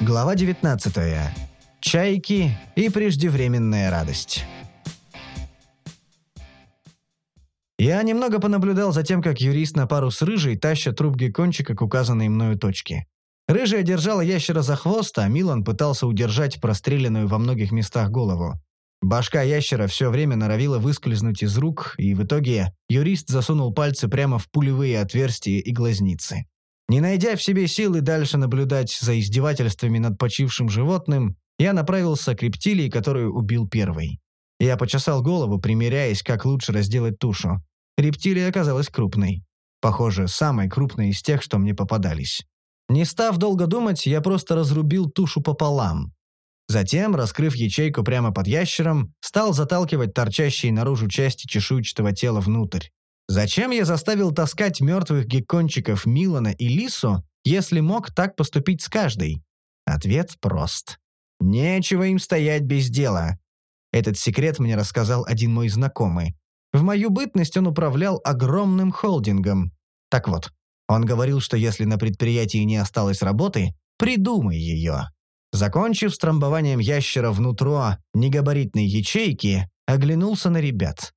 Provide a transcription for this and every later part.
Глава 19. Чайки и преждевременная радость. Я немного понаблюдал за тем, как юрист на пару с рыжей тащит труп геккончика к указанной мною точке. Рыжая держала ящера за хвост, а Милан пытался удержать простреленную во многих местах голову. Башка ящера все время норовила выскользнуть из рук, и в итоге юрист засунул пальцы прямо в пулевые отверстия и глазницы. Не найдя в себе силы дальше наблюдать за издевательствами над почившим животным, я направился к рептилии, которую убил первой. Я почесал голову, примеряясь, как лучше разделать тушу. Рептилия оказалась крупной. Похоже, самой крупной из тех, что мне попадались. Не став долго думать, я просто разрубил тушу пополам. Затем, раскрыв ячейку прямо под ящером, стал заталкивать торчащие наружу части чешуйчатого тела внутрь. Зачем я заставил таскать мертвых геккончиков Милана и Лису, если мог так поступить с каждой? Ответ прост. Нечего им стоять без дела. Этот секрет мне рассказал один мой знакомый. В мою бытность он управлял огромным холдингом. Так вот, он говорил, что если на предприятии не осталось работы, придумай ее. Закончив с трамбованием ящера внутрь негабаритной ячейки, оглянулся на ребят.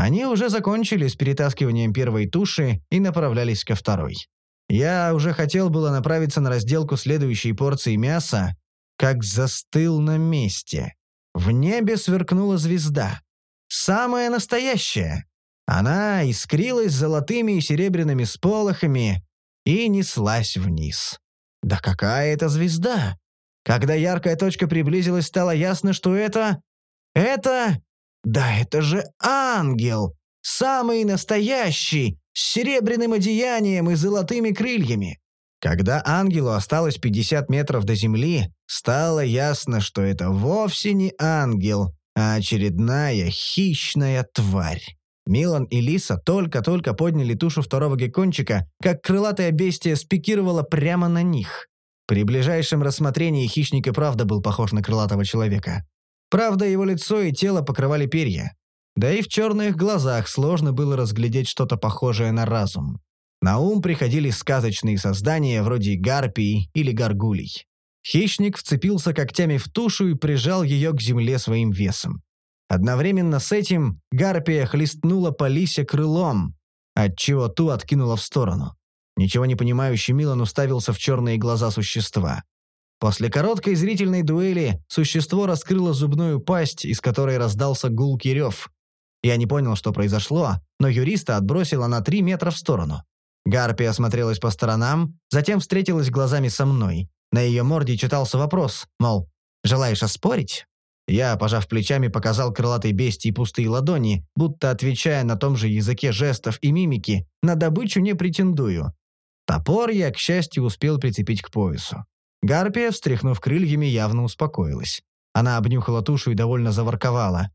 Они уже закончили с перетаскиванием первой туши и направлялись ко второй. Я уже хотел было направиться на разделку следующей порции мяса, как застыл на месте. В небе сверкнула звезда. Самая настоящая. Она искрилась золотыми и серебряными сполохами и неслась вниз. Да какая это звезда! Когда яркая точка приблизилась, стало ясно, что это... Это... Да это же ангел! Самый настоящий, с серебряным одеянием и золотыми крыльями. Когда ангелу осталось 50 метров до земли, стало ясно, что это вовсе не ангел, а очередная хищная тварь. Милан и Лиса только-только подняли тушу второго геккончика, как крылатое бестие спикировало прямо на них. При ближайшем рассмотрении хищник и правда был похож на крылатого человека. Правда, его лицо и тело покрывали перья. Да и в черных глазах сложно было разглядеть что-то похожее на разум. На ум приходили сказочные создания вроде гарпий или горгулей. Хищник вцепился когтями в тушу и прижал ее к земле своим весом. Одновременно с этим гарпия хлестнула по лисе крылом, отчего ту откинула в сторону. Ничего не понимающий Милан уставился в черные глаза существа. После короткой зрительной дуэли существо раскрыло зубную пасть, из которой раздался гулкий рев. Я не понял, что произошло, но юриста отбросило на три метра в сторону. Гарпия осмотрелась по сторонам, затем встретилась глазами со мной. На ее морде читался вопрос, мол, «Желаешь оспорить?» Я, пожав плечами, показал крылатой бестии пустые ладони, будто отвечая на том же языке жестов и мимики, на добычу не претендую. Топор я, к счастью, успел прицепить к поясу. Гарпия, встряхнув крыльями, явно успокоилась. Она обнюхала тушу и довольно заворковала.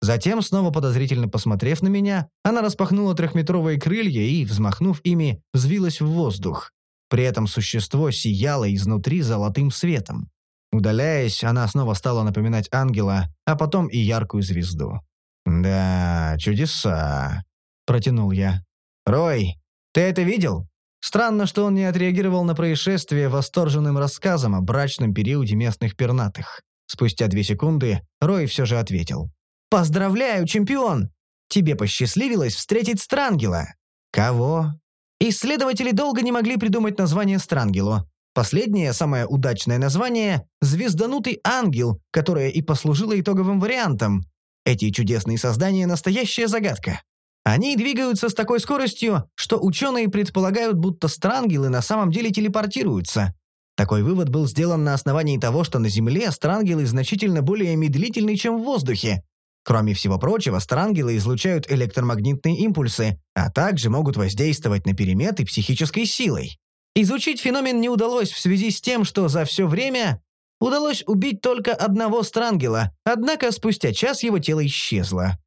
Затем, снова подозрительно посмотрев на меня, она распахнула трехметровые крылья и, взмахнув ими, взвилась в воздух. При этом существо сияло изнутри золотым светом. Удаляясь, она снова стала напоминать ангела, а потом и яркую звезду. «Да, чудеса», — протянул я. «Рой, ты это видел?» Странно, что он не отреагировал на происшествие восторженным рассказом о брачном периоде местных пернатых. Спустя две секунды Рой все же ответил. «Поздравляю, чемпион! Тебе посчастливилось встретить Странгела». «Кого?» Исследователи долго не могли придумать название Странгелу. Последнее, самое удачное название – «Звезданутый ангел», которое и послужило итоговым вариантом. Эти чудесные создания – настоящая загадка. Они двигаются с такой скоростью, что ученые предполагают, будто странгелы на самом деле телепортируются. Такой вывод был сделан на основании того, что на Земле странгелы значительно более медлительны, чем в воздухе. Кроме всего прочего, странгелы излучают электромагнитные импульсы, а также могут воздействовать на переметы психической силой. Изучить феномен не удалось в связи с тем, что за все время удалось убить только одного странгела, однако спустя час его тело исчезло.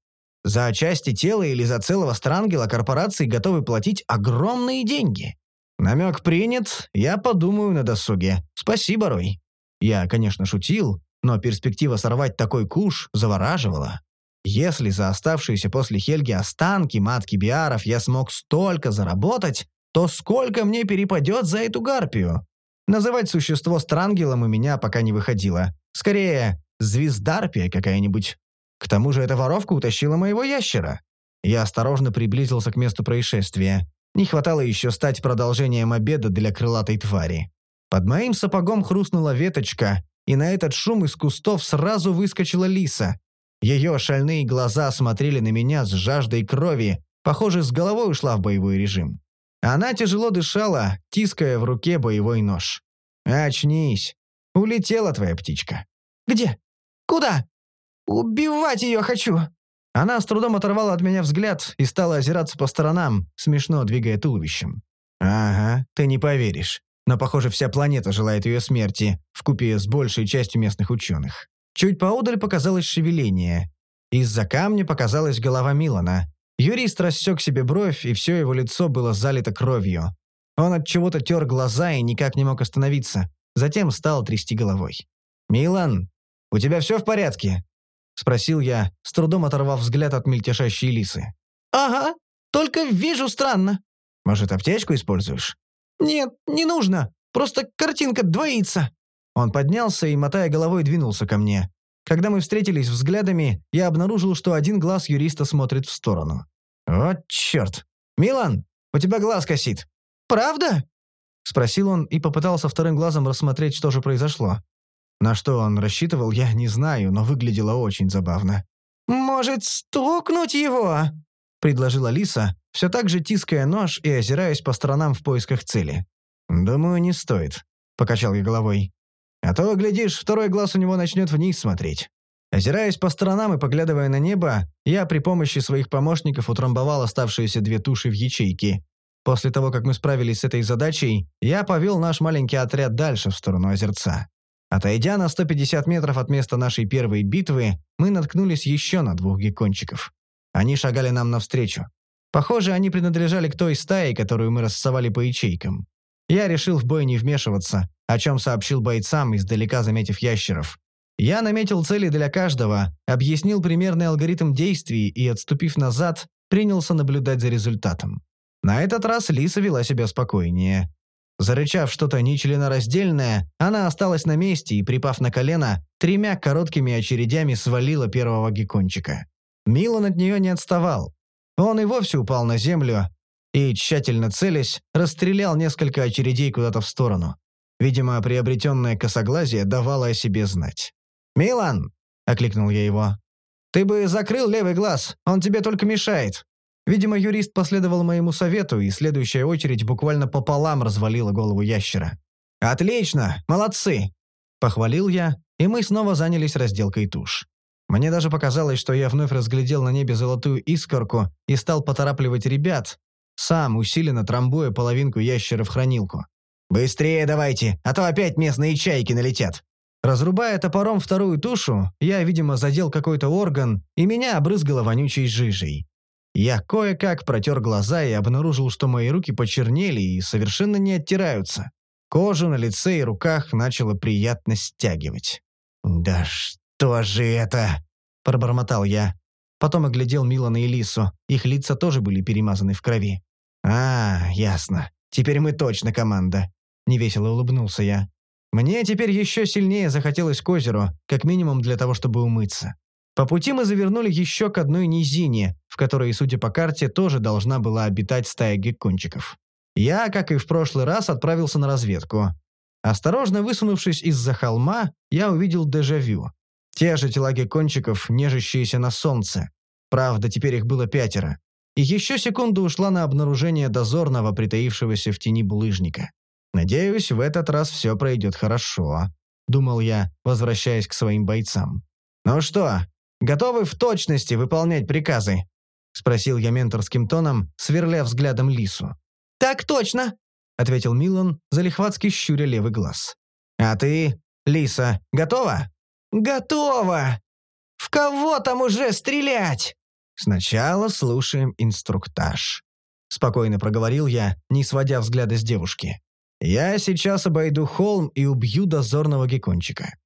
За части тела или за целого странгела корпорации готовы платить огромные деньги. Намек принят, я подумаю на досуге. Спасибо, Рой. Я, конечно, шутил, но перспектива сорвать такой куш завораживала. Если за оставшиеся после Хельги останки матки Биаров я смог столько заработать, то сколько мне перепадет за эту гарпию? Называть существо странгелом у меня пока не выходило. Скорее, звездарпия какая-нибудь. К тому же эта воровка утащила моего ящера. Я осторожно приблизился к месту происшествия. Не хватало еще стать продолжением обеда для крылатой твари. Под моим сапогом хрустнула веточка, и на этот шум из кустов сразу выскочила лиса. Ее шальные глаза смотрели на меня с жаждой крови, похоже, с головой ушла в боевой режим. Она тяжело дышала, тиская в руке боевой нож. «Очнись! Улетела твоя птичка!» «Где? Куда? Убивать ее хочу!» Она с трудом оторвала от меня взгляд и стала озираться по сторонам, смешно двигая туловищем. «Ага, ты не поверишь. Но, похоже, вся планета желает ее смерти, вкупе с большей частью местных ученых. Чуть поодаль показалось шевеление. Из-за камня показалась голова Милана. Юрист рассек себе бровь, и все его лицо было залито кровью. Он от чего-то тер глаза и никак не мог остановиться. Затем стал трясти головой. «Милан, у тебя все в порядке?» — спросил я, с трудом оторвав взгляд от мельтешащей лисы. «Ага, только вижу странно». «Может, аптечку используешь?» «Нет, не нужно. Просто картинка двоится». Он поднялся и, мотая головой, двинулся ко мне. Когда мы встретились взглядами, я обнаружил, что один глаз юриста смотрит в сторону. «Вот черт! Милан, у тебя глаз косит!» «Правда?» — спросил он и попытался вторым глазом рассмотреть, что же произошло. На что он рассчитывал, я не знаю, но выглядело очень забавно. «Может, стукнуть его?» — предложила Лиса, все так же тиская нож и озираясь по сторонам в поисках цели. «Думаю, не стоит», — покачал я головой. «А то, глядишь, второй глаз у него начнет вниз смотреть». Озираясь по сторонам и поглядывая на небо, я при помощи своих помощников утрамбовал оставшиеся две туши в ячейки. После того, как мы справились с этой задачей, я повел наш маленький отряд дальше в сторону озерца. Отойдя на 150 метров от места нашей первой битвы, мы наткнулись еще на двух геккончиков. Они шагали нам навстречу. Похоже, они принадлежали к той стае, которую мы рассовали по ячейкам. Я решил в бой не вмешиваться, о чем сообщил бойцам, издалека заметив ящеров. Я наметил цели для каждого, объяснил примерный алгоритм действий и, отступив назад, принялся наблюдать за результатом. На этот раз Лиса вела себя спокойнее. Зарычав что-то нечленораздельное, она осталась на месте и, припав на колено, тремя короткими очередями свалила первого геккончика. Милан от нее не отставал. Он и вовсе упал на землю и, тщательно целясь, расстрелял несколько очередей куда-то в сторону. Видимо, приобретенное косоглазие давало о себе знать. «Милан!» — окликнул я его. «Ты бы закрыл левый глаз, он тебе только мешает». Видимо, юрист последовал моему совету, и следующая очередь буквально пополам развалила голову ящера. «Отлично! Молодцы!» — похвалил я, и мы снова занялись разделкой туш. Мне даже показалось, что я вновь разглядел на небе золотую искорку и стал поторапливать ребят, сам усиленно трамбуя половинку ящера в хранилку. «Быстрее давайте, а то опять местные чайки налетят!» Разрубая топором вторую тушу, я, видимо, задел какой-то орган, и меня обрызгало вонючей жижей. Я кое-как протер глаза и обнаружил, что мои руки почернели и совершенно не оттираются. Кожу на лице и руках начало приятно стягивать. «Да что же это?» – пробормотал я. Потом оглядел Милана и Лису. Их лица тоже были перемазаны в крови. «А, ясно. Теперь мы точно команда», – невесело улыбнулся я. Мне теперь еще сильнее захотелось к озеру, как минимум для того, чтобы умыться. По пути мы завернули еще к одной низине, в которой, судя по карте, тоже должна была обитать стая геккончиков. Я, как и в прошлый раз, отправился на разведку. Осторожно высунувшись из-за холма, я увидел дежавю. Те же тела геккончиков, нежащиеся на солнце. Правда, теперь их было пятеро. И еще секунда ушла на обнаружение дозорного, притаившегося в тени булыжника. «Надеюсь, в этот раз все пройдет хорошо», — думал я, возвращаясь к своим бойцам. «Ну что, Готовы в точности выполнять приказы?» — спросил я менторским тоном, сверля взглядом Лису. «Так точно!» — ответил Милан, залихватски щуря левый глаз. «А ты, Лиса, готова?» «Готова! В кого там уже стрелять?» «Сначала слушаем инструктаж», — спокойно проговорил я, не сводя взгляда с девушки. «Я сейчас обойду холм и убью дозорного геккончика.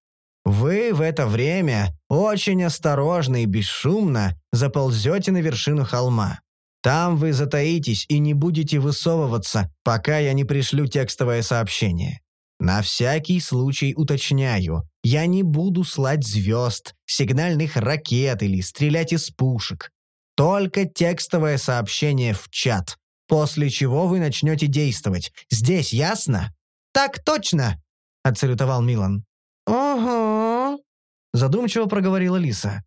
В это время очень осторожно и бесшумно заползете на вершину холма. Там вы затаитесь и не будете высовываться, пока я не пришлю текстовое сообщение. На всякий случай уточняю, я не буду слать звезд, сигнальных ракет или стрелять из пушек. Только текстовое сообщение в чат, после чего вы начнете действовать. Здесь ясно? Так точно, отсалютовал Милан. Ого, задумчиво проговорила Лиса.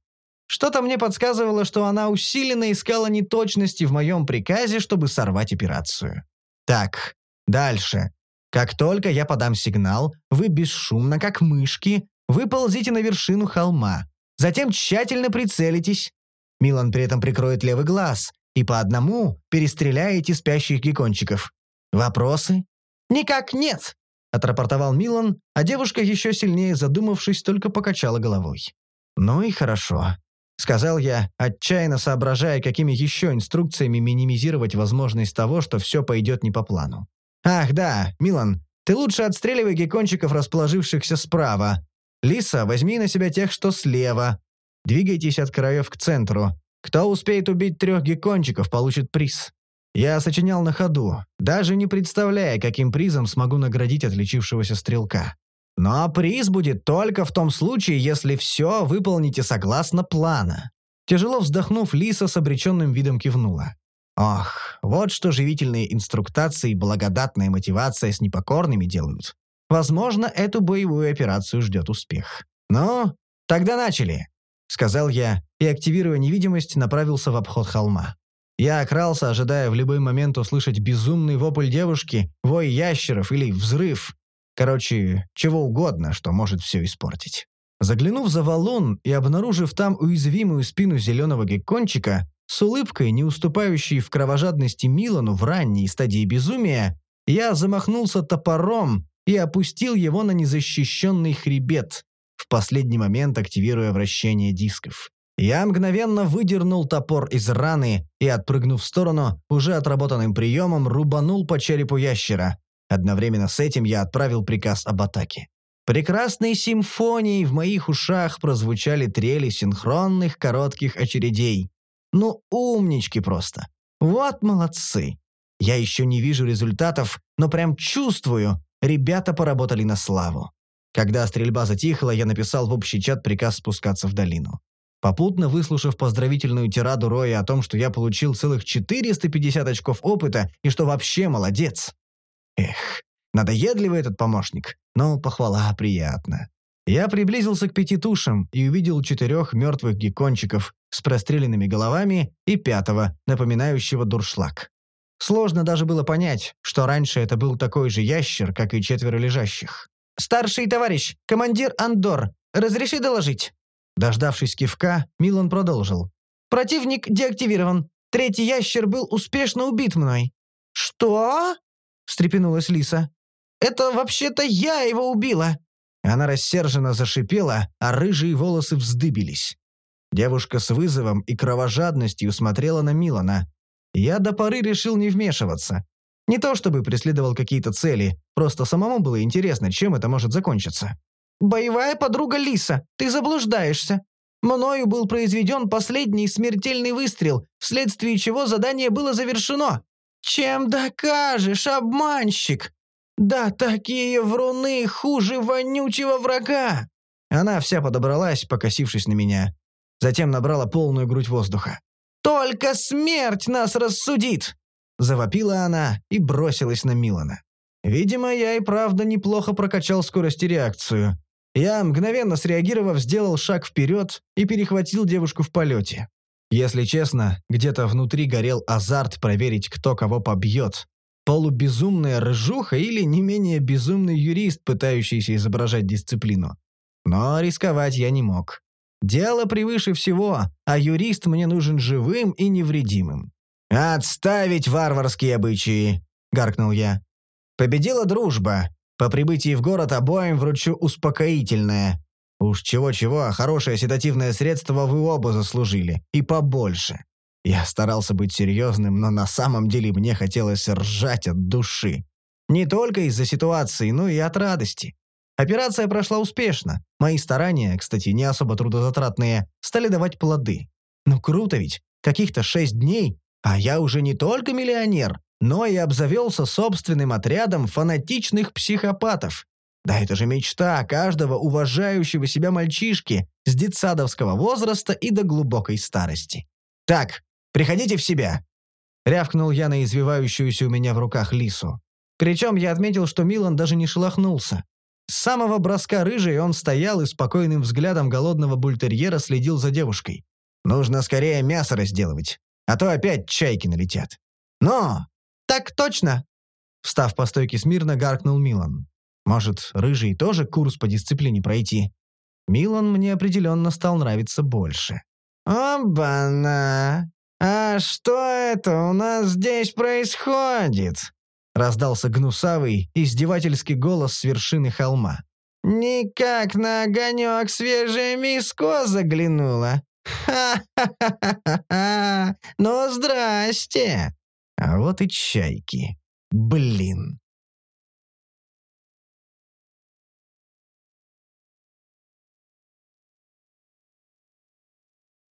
Что-то мне подсказывало, что она усиленно искала неточности в моем приказе, чтобы сорвать операцию. Так, дальше. Как только я подам сигнал, вы бесшумно, как мышки, выползите на вершину холма. Затем тщательно прицелитесь. Милан при этом прикроет левый глаз и по одному перестреляете спящих геккончиков. Вопросы? «Никак нет», — отрапортовал Милан, а девушка, еще сильнее задумавшись, только покачала головой. «Ну и хорошо», — сказал я, отчаянно соображая, какими еще инструкциями минимизировать возможность того, что все пойдет не по плану. «Ах, да, Милан, ты лучше отстреливай геккончиков, расположившихся справа. Лиса, возьми на себя тех, что слева. Двигайтесь от краев к центру. Кто успеет убить трех геккончиков, получит приз». Я сочинял на ходу, даже не представляя, каким призом смогу наградить отличившегося стрелка. Но приз будет только в том случае, если все выполните согласно плана. Тяжело вздохнув, Лиса с обреченным видом кивнула. Ох, вот что живительные инструктации и благодатная мотивация с непокорными делают. Возможно, эту боевую операцию ждет успех. «Ну, тогда начали», — сказал я, и, активируя невидимость, направился в обход холма. Я окрался, ожидая в любой момент услышать безумный вопль девушки, вой ящеров или взрыв. Короче, чего угодно, что может все испортить. Заглянув за валун и обнаружив там уязвимую спину зеленого геккончика, с улыбкой, не уступающей в кровожадности Милану в ранней стадии безумия, я замахнулся топором и опустил его на незащищенный хребет, в последний момент активируя вращение дисков. Я мгновенно выдернул топор из раны и, отпрыгнув в сторону, уже отработанным приемом рубанул по черепу ящера. Одновременно с этим я отправил приказ об атаке. Прекрасной симфонией в моих ушах прозвучали трели синхронных коротких очередей. Ну, умнички просто. Вот молодцы. Я еще не вижу результатов, но прям чувствую, ребята поработали на славу. Когда стрельба затихла, я написал в общий чат приказ спускаться в долину. Попутно выслушав поздравительную тираду Роя о том, что я получил целых 450 очков опыта и что вообще молодец. Эх, надоедливый этот помощник, но похвала приятна. Я приблизился к пяти тушам и увидел четырех мертвых геккончиков, с простреленными головами и пятого, напоминающего дуршлаг. Сложно даже было понять, что раньше это был такой же ящер, как и четверо лежащих. «Старший товарищ, командир Андор, разреши доложить?» Дождавшись кивка, Милан продолжил. «Противник деактивирован. Третий ящер был успешно убит мной». «Что?» — встрепенулась Лиса. «Это вообще-то я его убила!» Она рассерженно зашипела, а рыжие волосы вздыбились. Девушка с вызовом и кровожадностью смотрела на Милана. Я до поры решил не вмешиваться. Не то чтобы преследовал какие-то цели, просто самому было интересно, чем это может закончиться. «Боевая подруга Лиса, ты заблуждаешься. Мною был произведен последний смертельный выстрел, вследствие чего задание было завершено. Чем докажешь, обманщик? Да такие вруны хуже вонючего врага!» Она вся подобралась, покосившись на меня. Затем набрала полную грудь воздуха. «Только смерть нас рассудит!» Завопила она и бросилась на Милана. Видимо, я и правда неплохо прокачал скорость и реакцию. Я, мгновенно среагировав, сделал шаг вперед и перехватил девушку в полете. Если честно, где-то внутри горел азарт проверить, кто кого побьет. Полубезумная рыжуха или не менее безумный юрист, пытающийся изображать дисциплину. Но рисковать я не мог. Дело превыше всего, а юрист мне нужен живым и невредимым. «Отставить варварские обычаи!» — гаркнул я. «Победила дружба. По прибытии в город обоим вручу успокоительное. Уж чего-чего, а хорошее седативное средство вы оба заслужили. И побольше». Я старался быть серьезным, но на самом деле мне хотелось ржать от души. Не только из-за ситуации, но и от радости. Операция прошла успешно. Мои старания, кстати, не особо трудозатратные, стали давать плоды. Ну круто ведь, каких-то шесть дней, а я уже не только миллионер, но и обзавелся собственным отрядом фанатичных психопатов. Да это же мечта каждого уважающего себя мальчишки с детсадовского возраста и до глубокой старости. «Так, приходите в себя!» Рявкнул я на извивающуюся у меня в руках лису. Причем я отметил, что Милан даже не шелохнулся. С самого броска рыжий он стоял и спокойным взглядом голодного бультерьера следил за девушкой. «Нужно скорее мясо разделывать, а то опять чайки налетят». «Но!» «Так точно!» Встав по стойке смирно, гаркнул Милан. Может, рыжий тоже курс по дисциплине пройти? Милан мне определенно стал нравиться больше. «Обана! А что это у нас здесь происходит?» Раздался гнусавый, издевательский голос с вершины холма. «Никак на огонек свежее миско заглянула. Ха-ха-ха-ха! Ну, здрасте!» А вот и чайки. Блин.